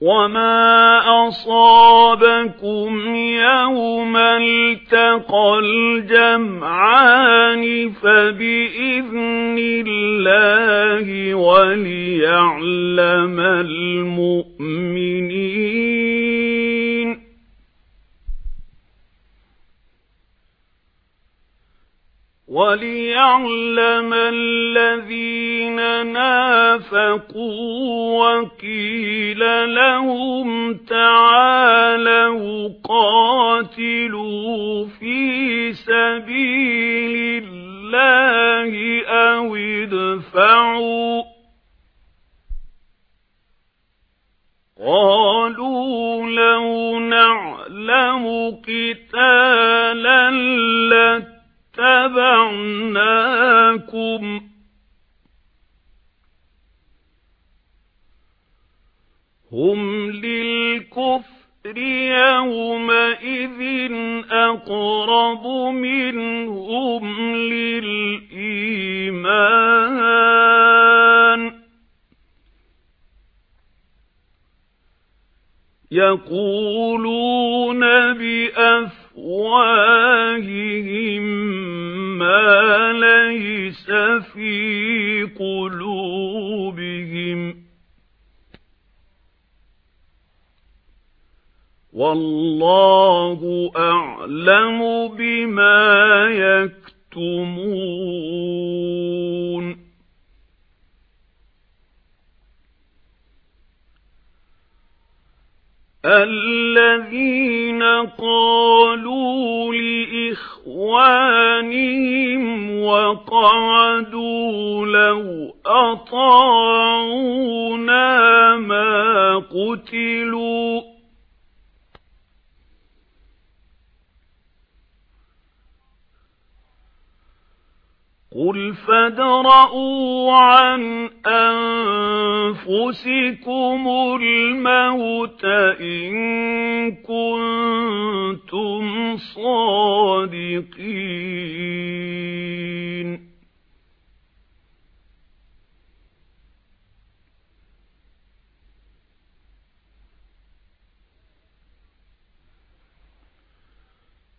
وَمَا أَصَابَكُمْ يَوْمَ الْتَقَى الْجَمْعَانِ فَبِإِذْنِ اللَّهِ وَلِيَعْلَمَ الْمُؤْمِنِينَ وَلِيَعْلَمَ الَّذِينَ نَافَقُوا وَقِيلَ لَهُمْ تَعَالَوْا قَاتِلُوا فِي سَبِيلِ اللَّهِ أَوِ ادْفَعُوا قَالُوا لَوْ نَعْلَمُ قِتَالًا لَّاتَّبَعْنَاكُمْ هُمْ لِلْكُفْرِ يَوْمَئِذٍ أَقْرَبُ مِنْهُمْ لِلْإِيمَانِ يَقُولُونَ بِأَفْوَاهِهِم لَيْسَ فِي قُلُوبِهِمْ. وَاللَّهُ أَعْلَمُ بِمَا يَكْتُمُونَ. الَّذِينَ قَالُوا لِإِخْوَانِهِمْ وَقَعَدُوا لَوْ أَطَاعُونَا مَا قُتِلُوا قُلْ فَادْرَءُوا عَنْ أَنفُسِكُمُ الْمَوْتَ إِن كُنتُمْ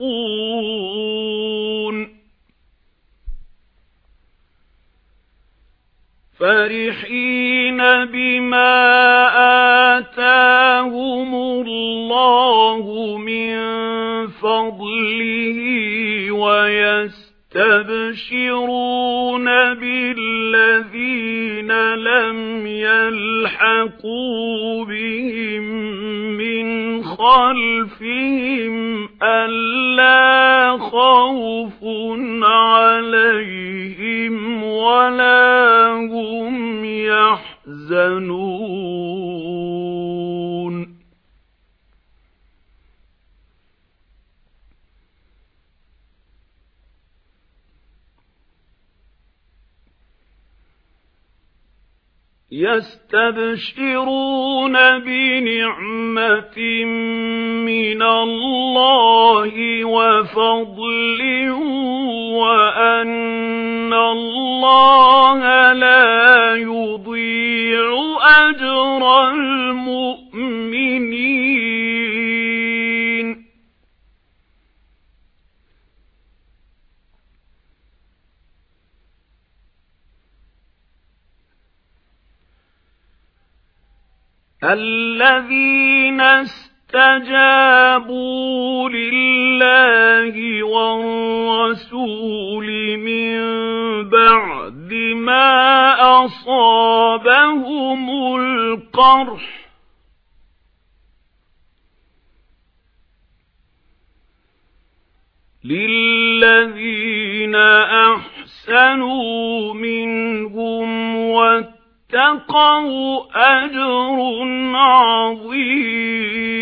يُرْزَقُونَ فَرِحِينَ بِمَا آتَاهُمُ اللَّهُ مِنْ فَضْلِهِ وَيَسْتَبْشِرُونَ بِالَّذِينَ خَوْفٌ عَلَيْهِمْ وَلَا هُمْ يَحْزَنُونَ. يَسْتَبْشِرُونَ بِنِعْمَةٍ مِنَ اللَّهِ وَفَضْلٍ وَأَنَّ اللَّهَ الَّذِينَ اسْتَجَابُوا لِلَّهِ وَالرَّسُولِ مِن بَعْدِ مَا أَصَابَهُمُ الْقَرْحُ. لِلَّذِينَ أَحْسَنُوا اتقوا أجر عظيم.